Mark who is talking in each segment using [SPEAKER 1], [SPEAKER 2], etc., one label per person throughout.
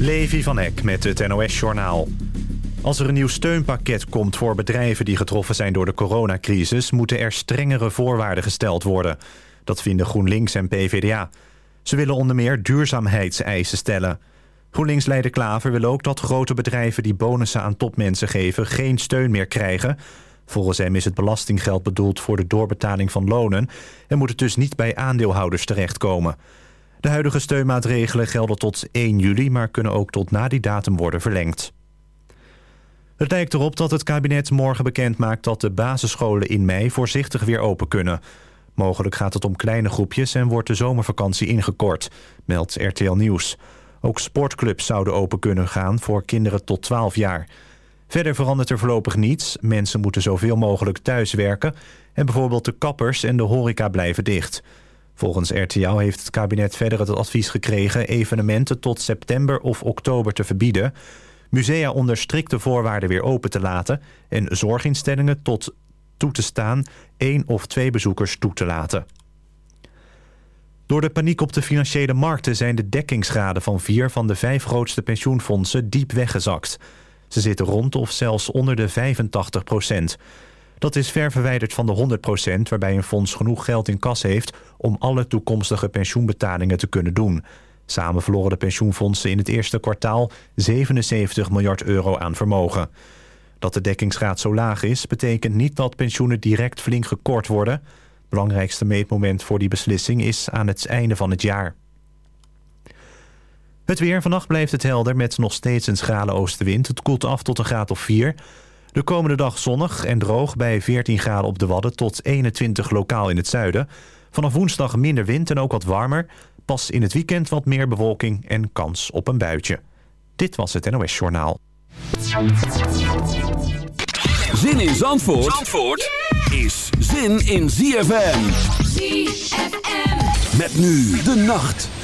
[SPEAKER 1] Levi van Eck met het NOS-journaal. Als er een nieuw steunpakket komt voor bedrijven die getroffen zijn door de coronacrisis... moeten er strengere voorwaarden gesteld worden. Dat vinden GroenLinks en PvdA. Ze willen onder meer duurzaamheidseisen stellen. GroenLinks-leider Klaver wil ook dat grote bedrijven die bonussen aan topmensen geven... geen steun meer krijgen. Volgens hem is het belastinggeld bedoeld voor de doorbetaling van lonen... en moet het dus niet bij aandeelhouders terechtkomen... De huidige steunmaatregelen gelden tot 1 juli... maar kunnen ook tot na die datum worden verlengd. Het lijkt erop dat het kabinet morgen bekend maakt... dat de basisscholen in mei voorzichtig weer open kunnen. Mogelijk gaat het om kleine groepjes... en wordt de zomervakantie ingekort, meldt RTL Nieuws. Ook sportclubs zouden open kunnen gaan voor kinderen tot 12 jaar. Verder verandert er voorlopig niets. Mensen moeten zoveel mogelijk thuis werken... en bijvoorbeeld de kappers en de horeca blijven dicht... Volgens RTL heeft het kabinet verder het advies gekregen... evenementen tot september of oktober te verbieden... musea onder strikte voorwaarden weer open te laten... en zorginstellingen tot toe te staan één of twee bezoekers toe te laten. Door de paniek op de financiële markten zijn de dekkingsgraden van vier van de vijf grootste pensioenfondsen diep weggezakt. Ze zitten rond of zelfs onder de 85 procent. Dat is ver verwijderd van de 100% waarbij een fonds genoeg geld in kas heeft... om alle toekomstige pensioenbetalingen te kunnen doen. Samen verloren de pensioenfondsen in het eerste kwartaal 77 miljard euro aan vermogen. Dat de dekkingsgraad zo laag is, betekent niet dat pensioenen direct flink gekort worden. Belangrijkste meetmoment voor die beslissing is aan het einde van het jaar. Het weer. Vannacht blijft het helder met nog steeds een schrale oostenwind. Het koelt af tot een graad of 4. De komende dag zonnig en droog bij 14 graden op de Wadden tot 21 lokaal in het zuiden. Vanaf woensdag minder wind en ook wat warmer. Pas in het weekend wat meer bewolking en kans op een buitje. Dit was het NOS Journaal.
[SPEAKER 2] Zin in Zandvoort, Zandvoort is zin in ZFM. ZFM. Met nu de nacht.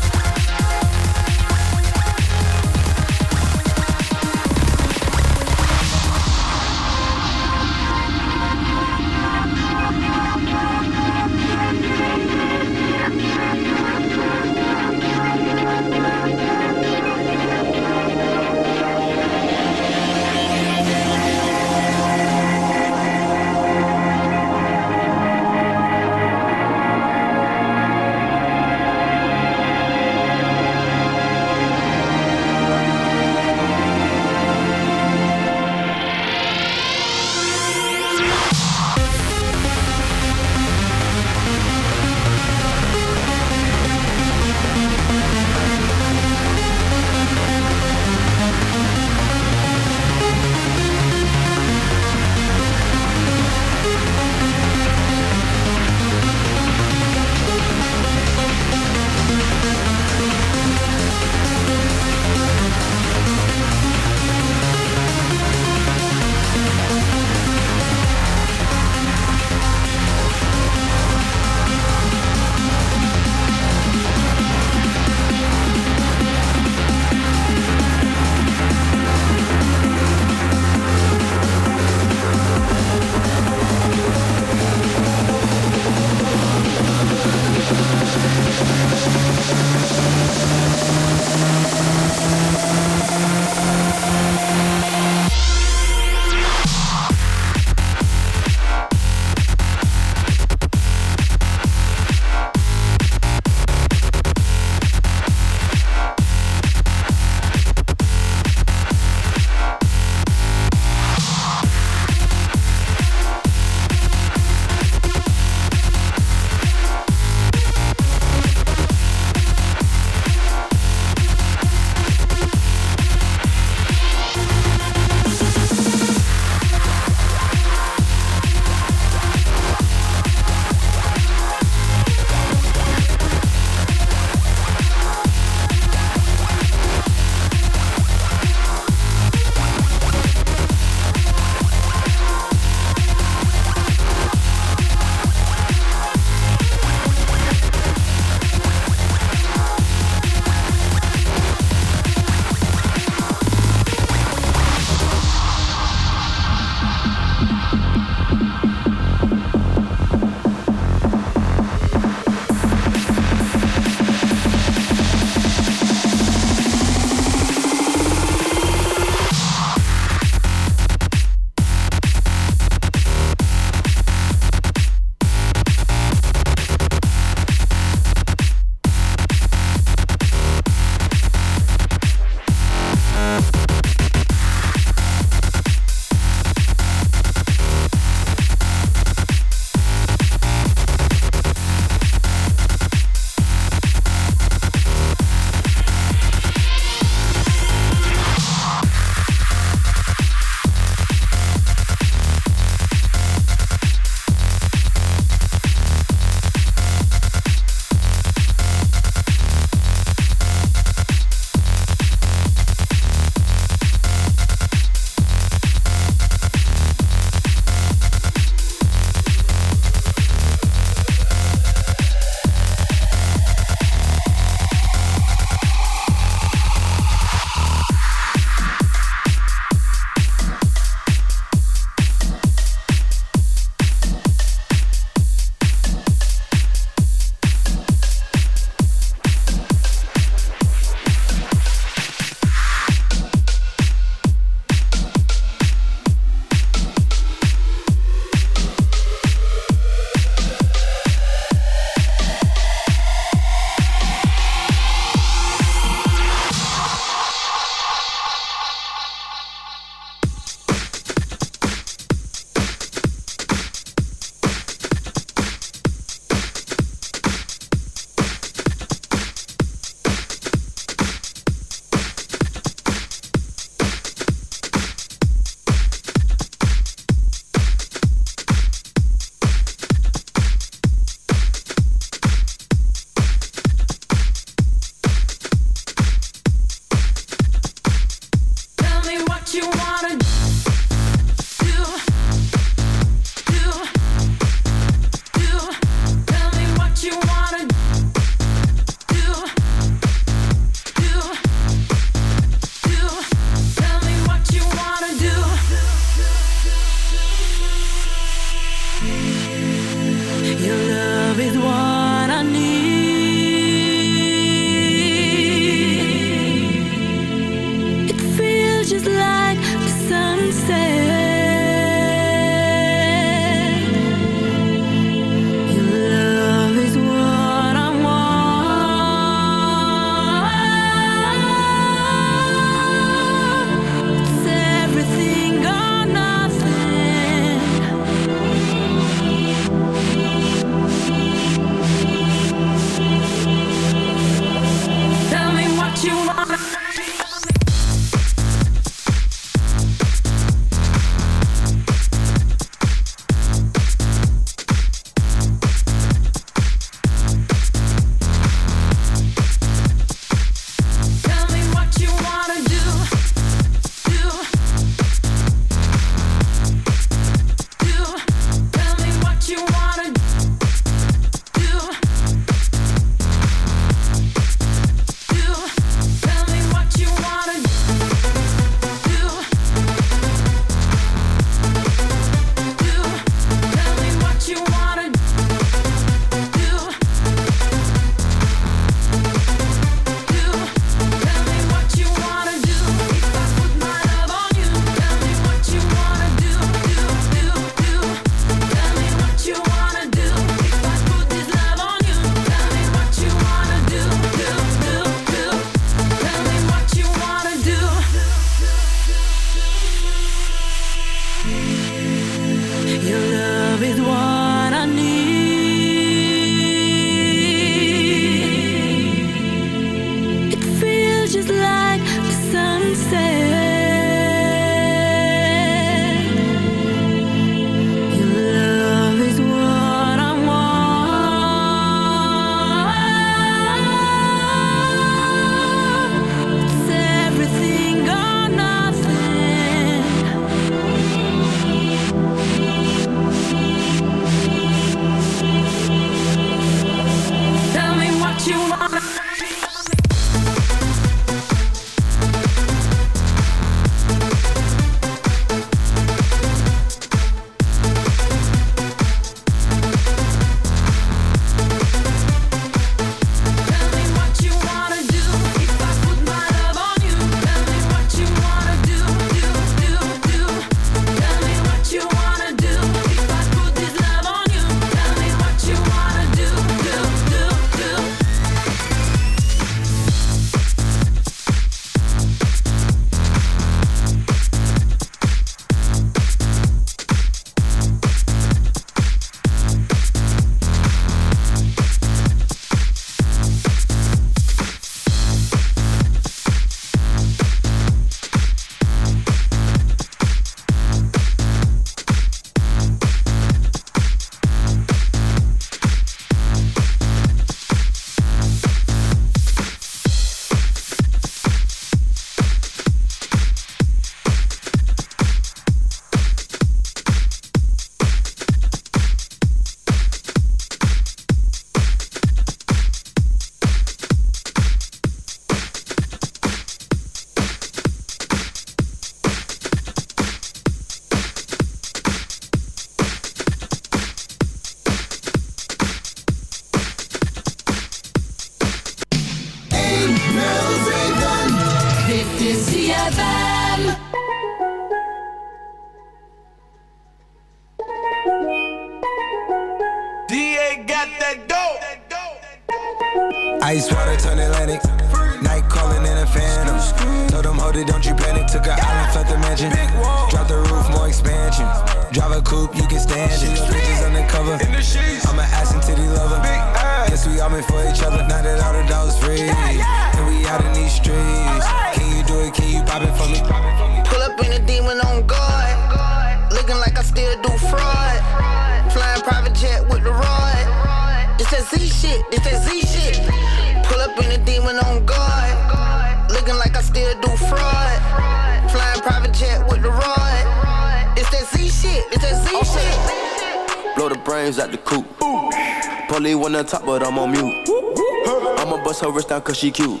[SPEAKER 3] Cause she cute.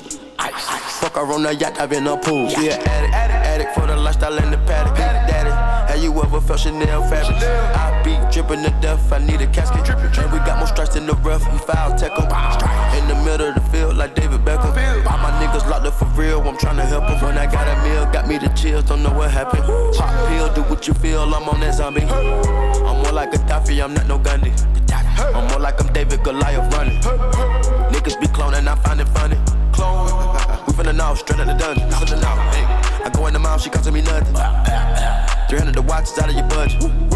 [SPEAKER 3] Fuck her on the yacht, I've been a pool. She an addict, addict, addict for the lifestyle and the paddock. Daddy, have you ever felt Chanel fabric? I be dripping to death, I need a casket. And we got more strikes in the rough, we foul tech em. In the middle of the field, like David Beckham. All my niggas locked up for real, I'm trying to help them. When I got a meal, got me the chills, don't know what happened. Pop pill, do what you feel, I'm on that zombie. I'm more like a Gaddafi, I'm not no Gandhi. I'm more like I'm David Goliath running. Niggas be cloning, I find it funny. Clone, we finna know, straight out the dungeon. I go in the mouth, she costing me nothing. 300 the watch is out of your budget.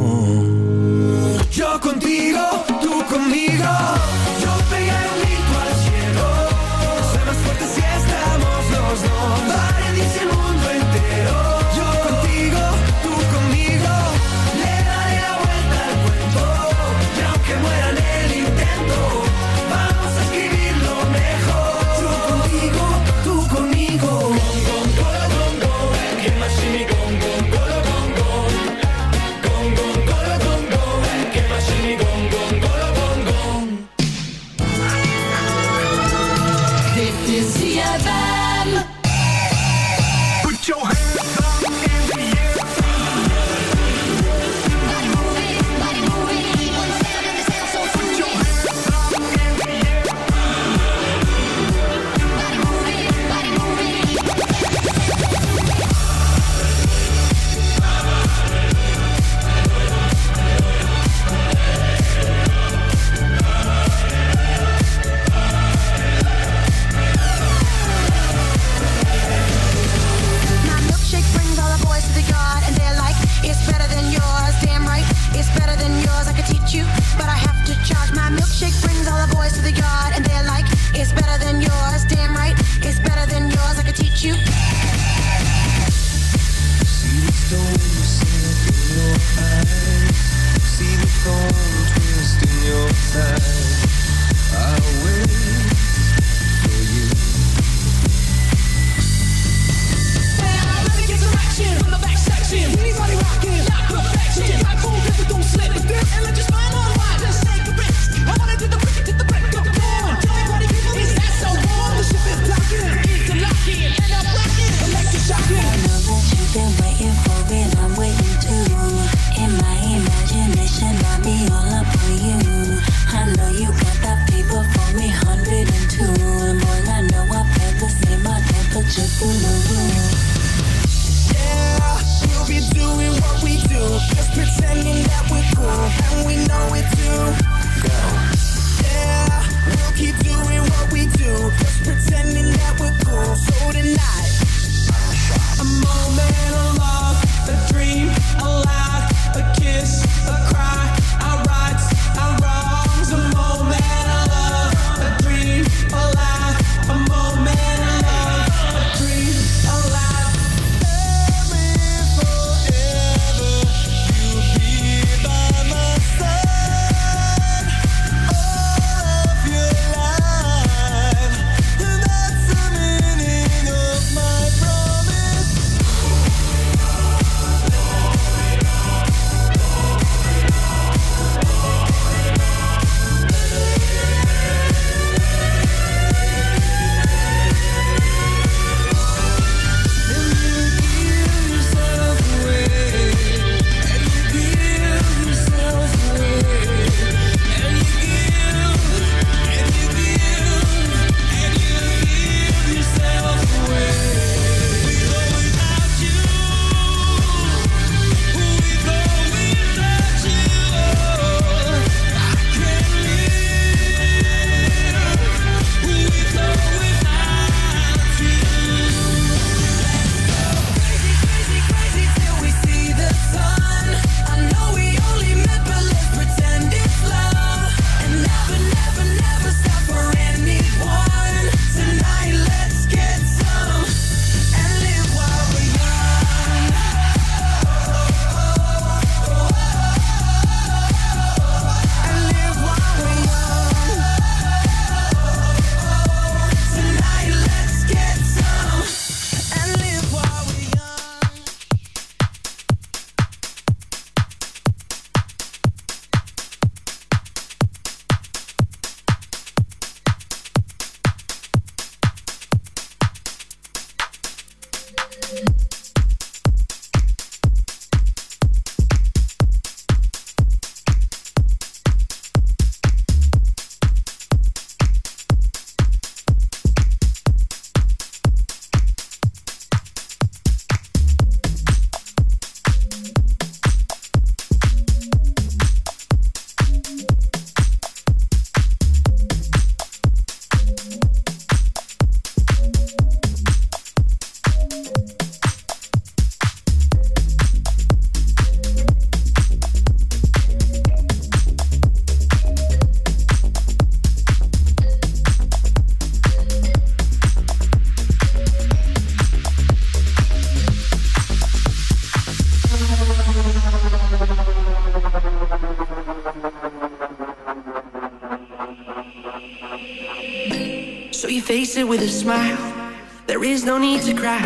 [SPEAKER 4] Smile. There is no need to cry,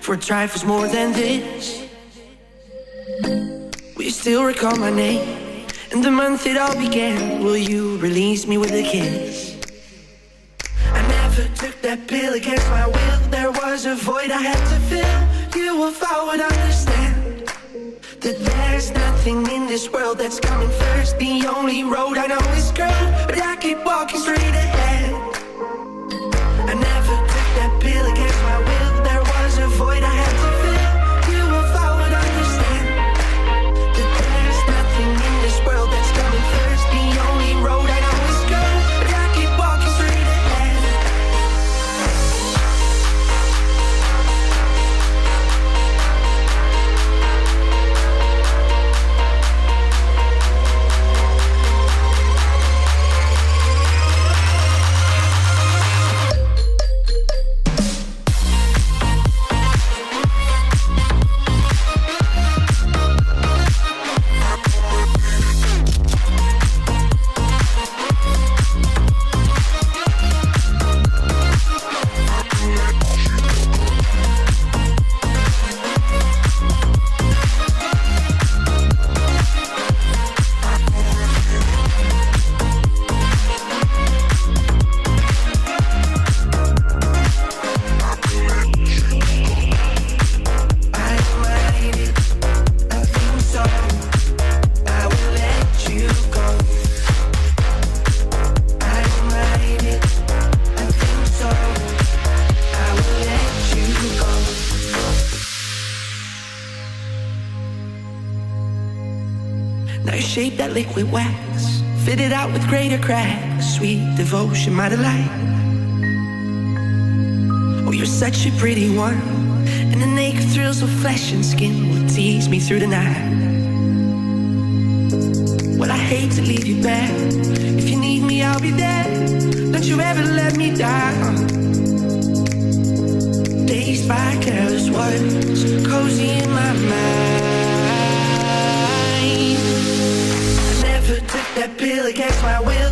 [SPEAKER 4] for trifle's more than this. You still recall my name and the month it all began? Will you release me with a kiss? Cracks. Sweet devotion, my delight. Oh, you're such a pretty one. And the naked thrills of flesh and skin will tease me through the night. Well, I hate to leave you back. If you need me, I'll be there. Don't you ever let me down. Dazed by careless words, cozy in my mind. I never took that pill against my will.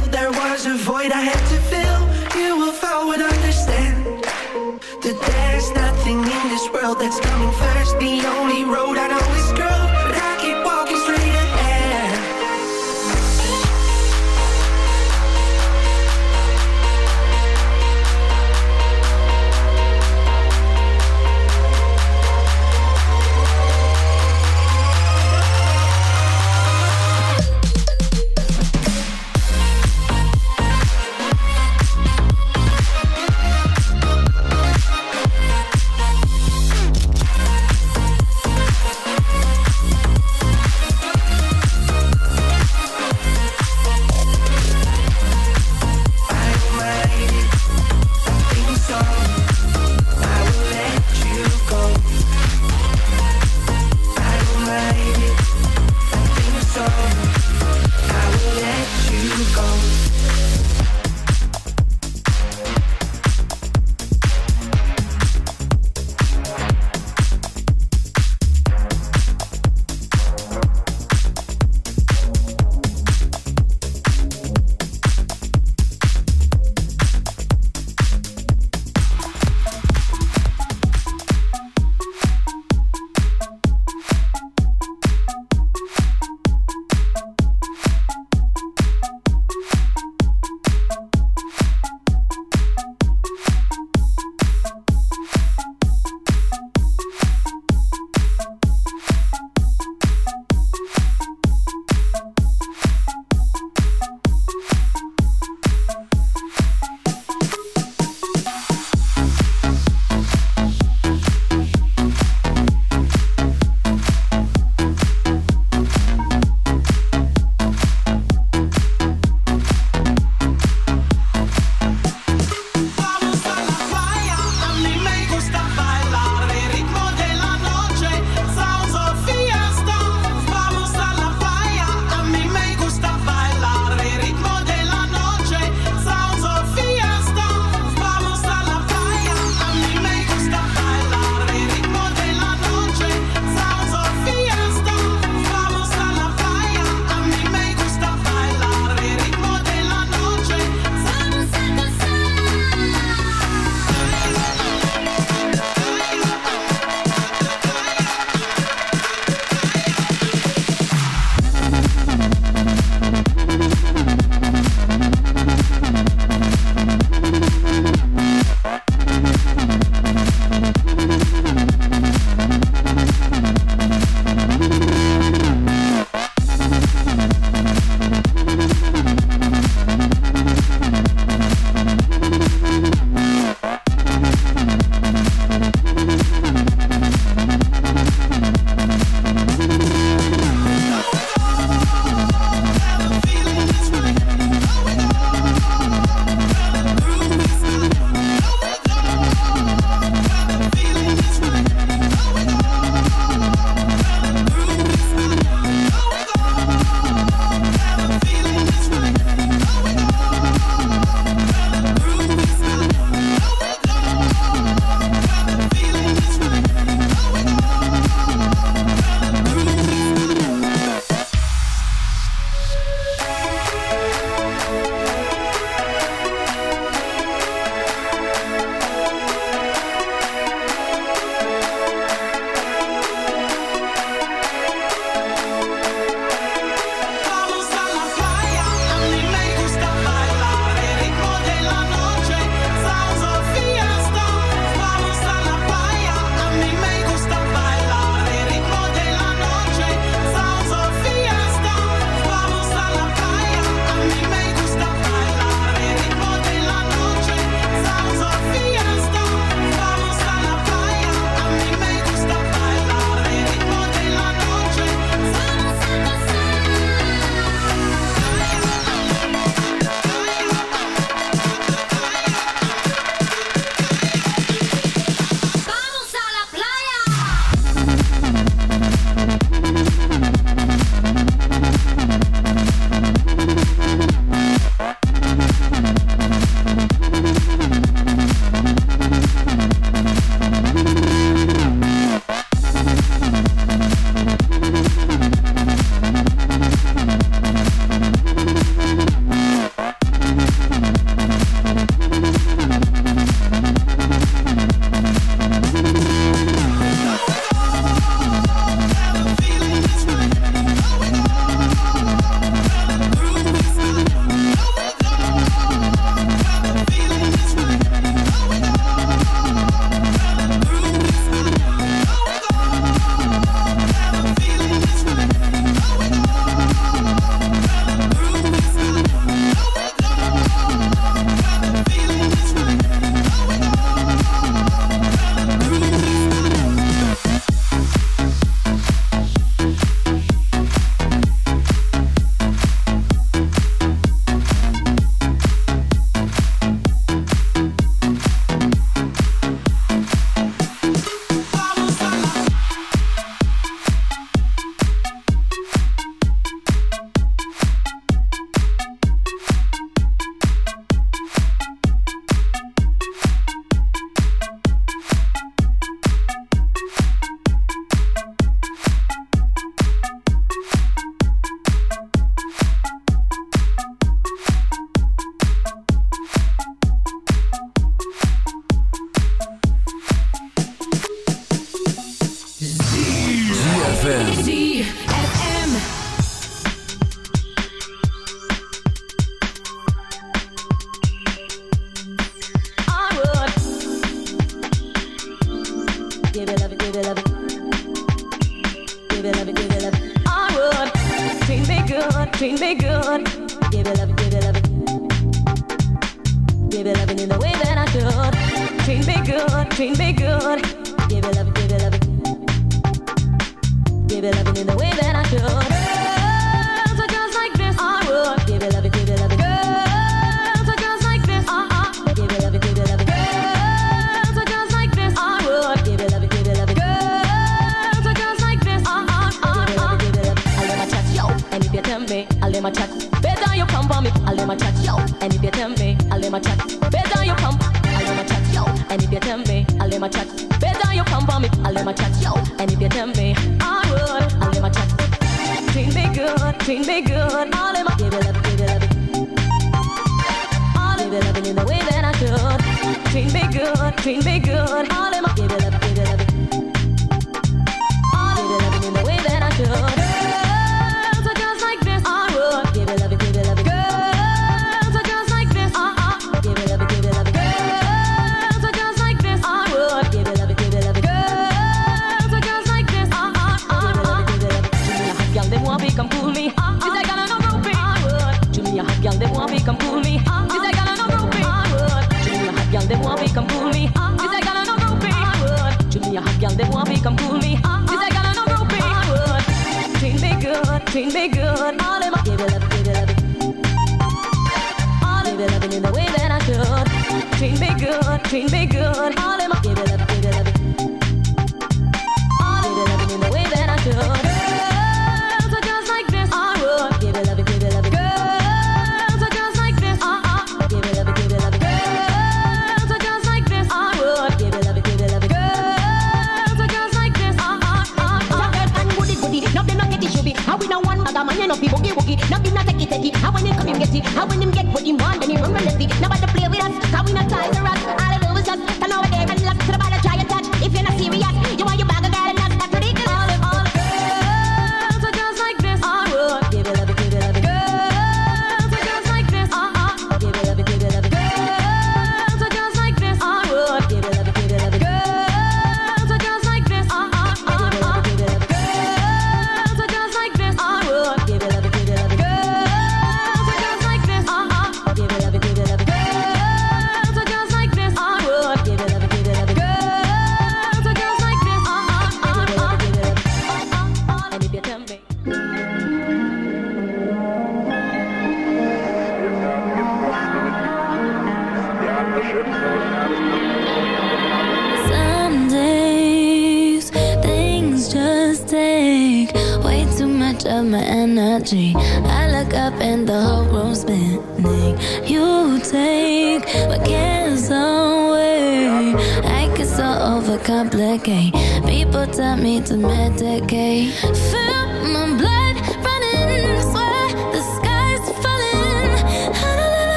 [SPEAKER 5] and the
[SPEAKER 6] whole room's spinning. You take my cares away. I get so overcomplicate. People tell me to medicate. Feel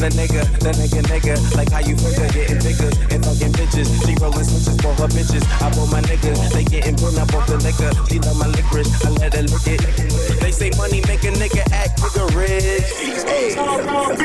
[SPEAKER 3] I'm the nigga, the nigga, nigga. Like how you figure getting bigger and fucking bitches. She rolling switches for her bitches. I bought my niggas, they getting burnt up off the liquor. She love my licorice, I let her lick it. They say money make a nigga act bigger rich.
[SPEAKER 7] I love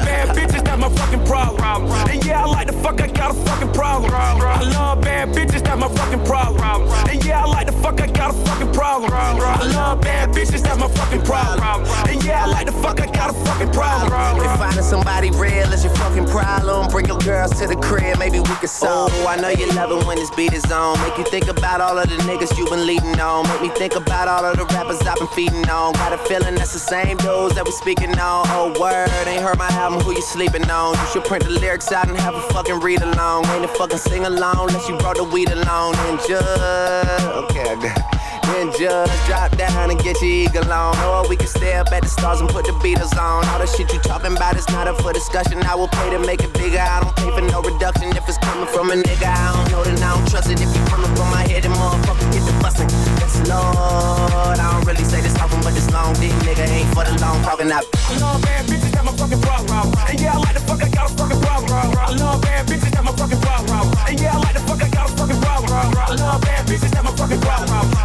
[SPEAKER 7] bad bitches, that's my fucking problem. And yeah, I like the fuck, I got a fucking problem. I love bad bitches, that's my fucking problem. And yeah, I like the fuck, I got a fucking problem. I love bad bitches, that's my fucking problem. And yeah, I like the fuck, I got a fucking fucking problem.
[SPEAKER 8] If finding somebody real is your fucking problem, bring your
[SPEAKER 3] girls to the crib, maybe we can solve.
[SPEAKER 7] Oh, I know you love it when this beat is on. Make you think about all of the niggas you been leading on. Make me think about all of the rappers I've been feeding on. Got a feeling that's the same dudes that we speaking on. Oh, word, ain't heard my album, who you sleeping on? You should print the lyrics out and have a fucking read along. Ain't a fucking sing along unless you brought the weed along. And just, okay, I got then just drop down and get your eagle on. Or we can stay up at the stars and put the Beatles on. All the shit you talking about is not up for discussion. I will pay to make it bigger. I don't pay for no reduction if it's coming from a nigga. I don't know that I don't trust it. If you coming from my head, then motherfucker get the bustin'. Yes, Lord. I don't really say this often, but this long dick nigga ain't for the long talking. I
[SPEAKER 9] love bad bitches. And got my fucking problem. And yeah, I like the fuck, I got a fucking problem. I love bad bitches. And got my fucking problem. And yeah, I like the fuck, I got a fucking problem. I love bad bitches. And got my fucking problem. I like the fuck, I got a fucking problem. I love bad bitches, that my fucking problem. And yeah,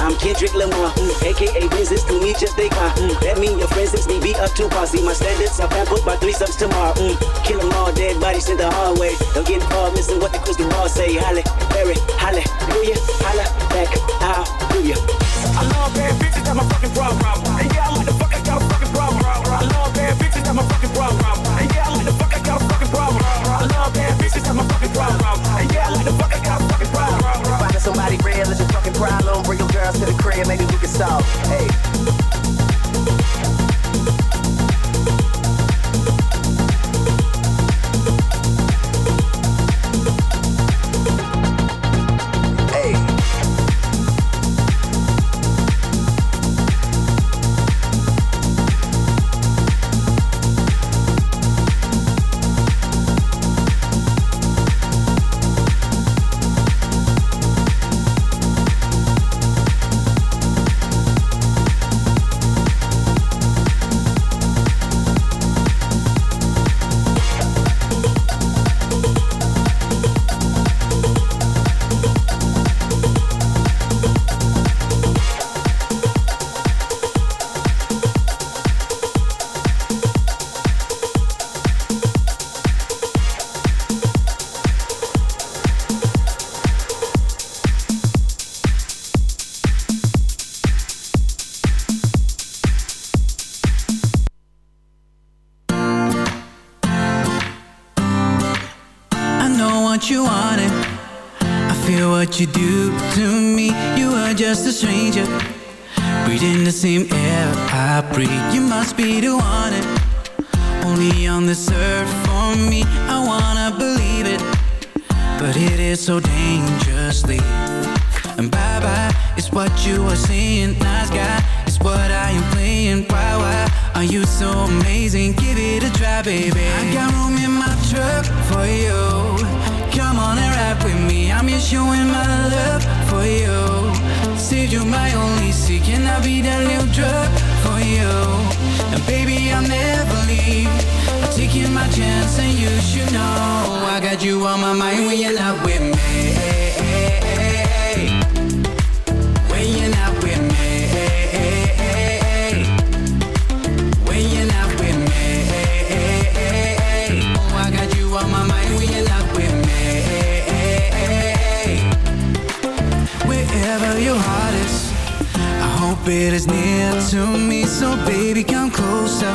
[SPEAKER 10] I'm Kendrick Lamar, mm, aka business to me, just they car. Mm, that mean your friends since me be up to par. See my standards, I'll put my three subs tomorrow. Mm, kill them all, dead bodies in the hallway. Don't get involved, missing what the crystal ball say. Halle, Berry, halle, do ya? Holla back, ya?
[SPEAKER 9] I love bad bitches, that my fucking problem. And yeah, I like the fuck, I got a fucking problem. I love bad bitches, that my fucking problem. And yeah, I like the fuck,
[SPEAKER 3] maybe we can solve. Hey.
[SPEAKER 11] Earth for me. I wanna believe it. But it is so dangerously. And bye bye, it's what you are seeing. Nice guy, it's what I am playing. Why, why are you so amazing? Give it a try, baby. I got room in my truck for you. Come on and ride with me. I'm just showing my love for you. Said you my only seek, can I be that little drug for you? And baby, I'll never leave. Taking my chance, and you should know I got you on my mind when you're not with me. When you're not with me. When you're not with me. Oh, I got you on my mind when you're not with me. Wherever your heart is, I hope it is near to me. So baby, come closer.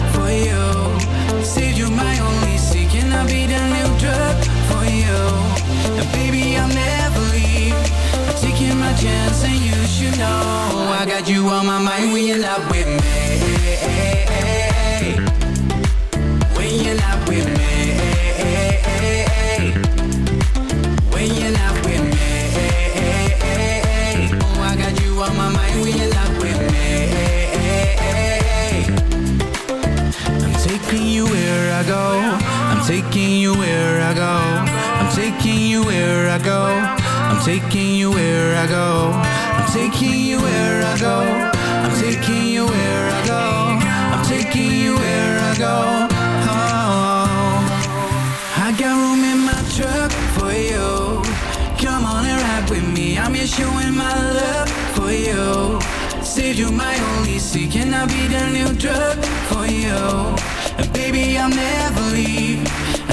[SPEAKER 11] Said you're my only I be the new drug for you? And baby, I'll never leave. Taking my chance, and you should know I got you on my mind when you're not with me. taking you where I go. I'm taking you where I go. I'm taking you where I go. I'm taking you where I go. I'm taking you where I go. I'm taking you where I go. Oh, I got room in my truck for you. Come on and ride with me. I'm just showing my love for you. Said you my only seat. Can I be the new drug for you. And baby, I'll never leave